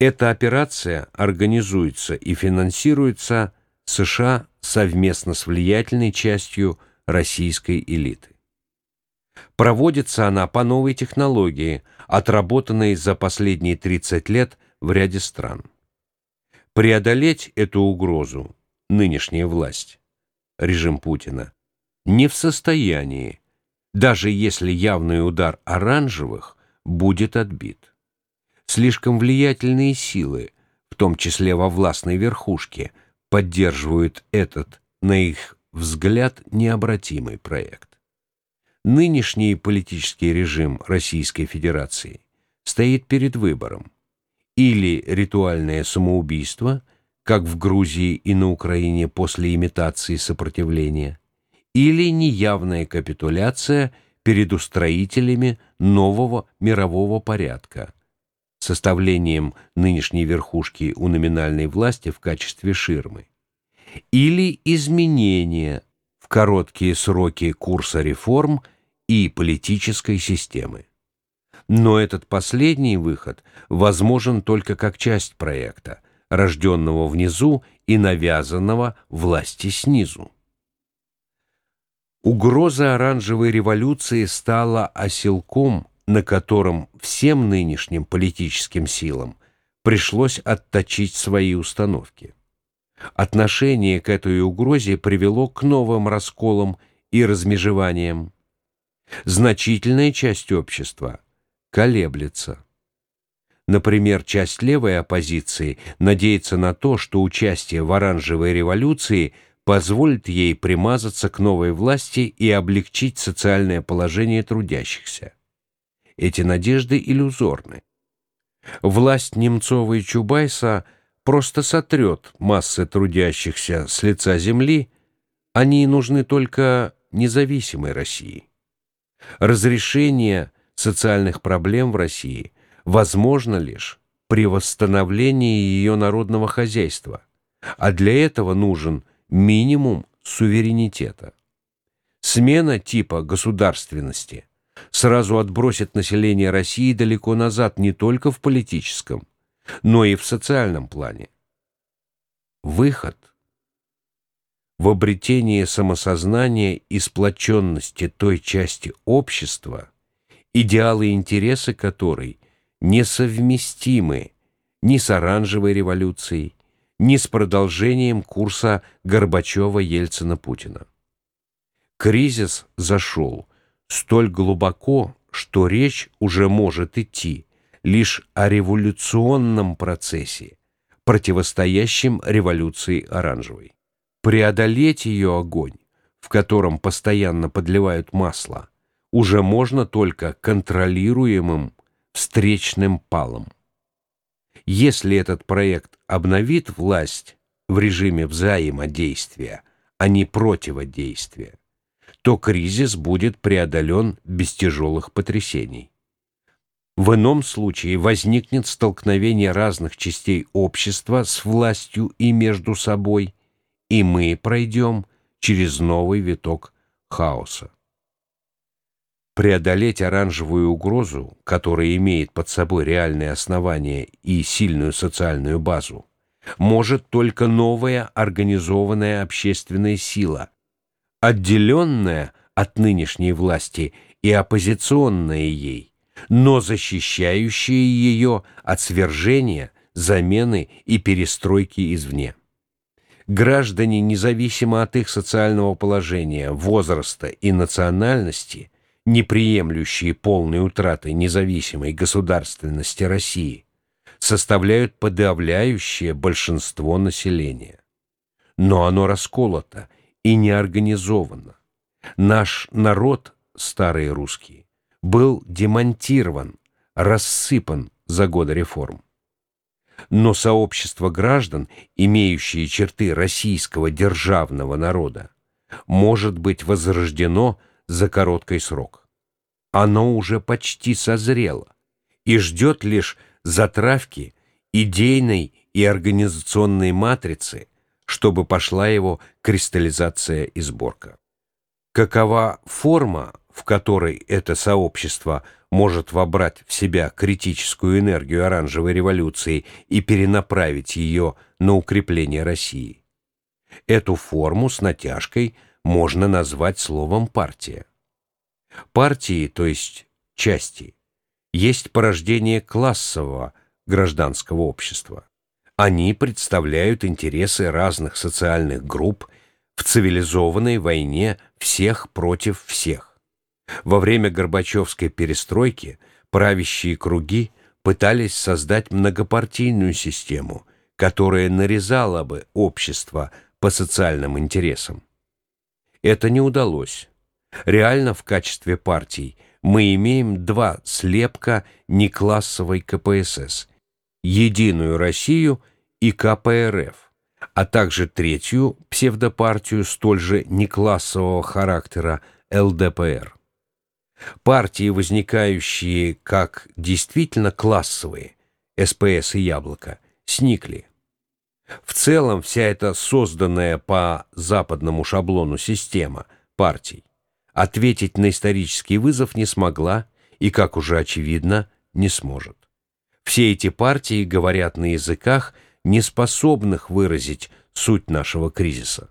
Эта операция организуется и финансируется США совместно с влиятельной частью российской элиты. Проводится она по новой технологии, отработанной за последние 30 лет в ряде стран. Преодолеть эту угрозу нынешняя власть, режим Путина, не в состоянии, даже если явный удар оранжевых будет отбит. Слишком влиятельные силы, в том числе во властной верхушке, поддерживают этот, на их взгляд, необратимый проект. Нынешний политический режим Российской Федерации стоит перед выбором или ритуальное самоубийство, как в Грузии и на Украине после имитации сопротивления, или неявная капитуляция перед устроителями нового мирового порядка, составлением нынешней верхушки у номинальной власти в качестве ширмы, или изменение в короткие сроки курса реформ и политической системы. Но этот последний выход возможен только как часть проекта, рожденного внизу и навязанного власти снизу. Угроза оранжевой революции стала оселком, на котором всем нынешним политическим силам пришлось отточить свои установки. Отношение к этой угрозе привело к новым расколам и размежеваниям. Значительная часть общества колеблется. Например, часть левой оппозиции надеется на то, что участие в оранжевой революции позволит ей примазаться к новой власти и облегчить социальное положение трудящихся. Эти надежды иллюзорны. Власть Немцова и Чубайса просто сотрет массы трудящихся с лица земли, они нужны только независимой России. Разрешение социальных проблем в России возможно лишь при восстановлении ее народного хозяйства, а для этого нужен минимум суверенитета. Смена типа государственности сразу отбросит население России далеко назад не только в политическом, но и в социальном плане. Выход в обретении самосознания и сплоченности той части общества, идеалы и интересы которой несовместимы ни с оранжевой революцией, ни с продолжением курса Горбачева-Ельцина-Путина. Кризис зашел – столь глубоко, что речь уже может идти лишь о революционном процессе, противостоящем революции оранжевой. Преодолеть ее огонь, в котором постоянно подливают масло, уже можно только контролируемым встречным палом. Если этот проект обновит власть в режиме взаимодействия, а не противодействия, то кризис будет преодолен без тяжелых потрясений. В ином случае возникнет столкновение разных частей общества с властью и между собой, и мы пройдем через новый виток хаоса. Преодолеть оранжевую угрозу, которая имеет под собой реальные основания и сильную социальную базу, может только новая организованная общественная сила, отделенная от нынешней власти и оппозиционная ей, но защищающая ее от свержения, замены и перестройки извне. Граждане, независимо от их социального положения, возраста и национальности, не приемлющие полной утраты независимой государственности России, составляют подавляющее большинство населения. Но оно расколото и неорганизованно. Наш народ, старые русские, был демонтирован, рассыпан за годы реформ. Но сообщество граждан, имеющие черты российского державного народа, может быть возрождено за короткий срок. Оно уже почти созрело и ждет лишь затравки идейной и организационной матрицы – чтобы пошла его кристаллизация и сборка. Какова форма, в которой это сообщество может вобрать в себя критическую энергию оранжевой революции и перенаправить ее на укрепление России. Эту форму с натяжкой можно назвать словом «партия». Партии, то есть части, есть порождение классового гражданского общества. Они представляют интересы разных социальных групп в цивилизованной войне всех против всех. Во время Горбачевской перестройки правящие круги пытались создать многопартийную систему, которая нарезала бы общество по социальным интересам. Это не удалось. Реально в качестве партий мы имеем два слепка неклассовой КПСС – Единую Россию и КПРФ, а также третью псевдопартию столь же неклассового характера – ЛДПР. Партии, возникающие как действительно классовые, СПС и Яблоко, сникли. В целом вся эта созданная по западному шаблону система партий ответить на исторический вызов не смогла и, как уже очевидно, не сможет. Все эти партии говорят на языках, не способных выразить суть нашего кризиса.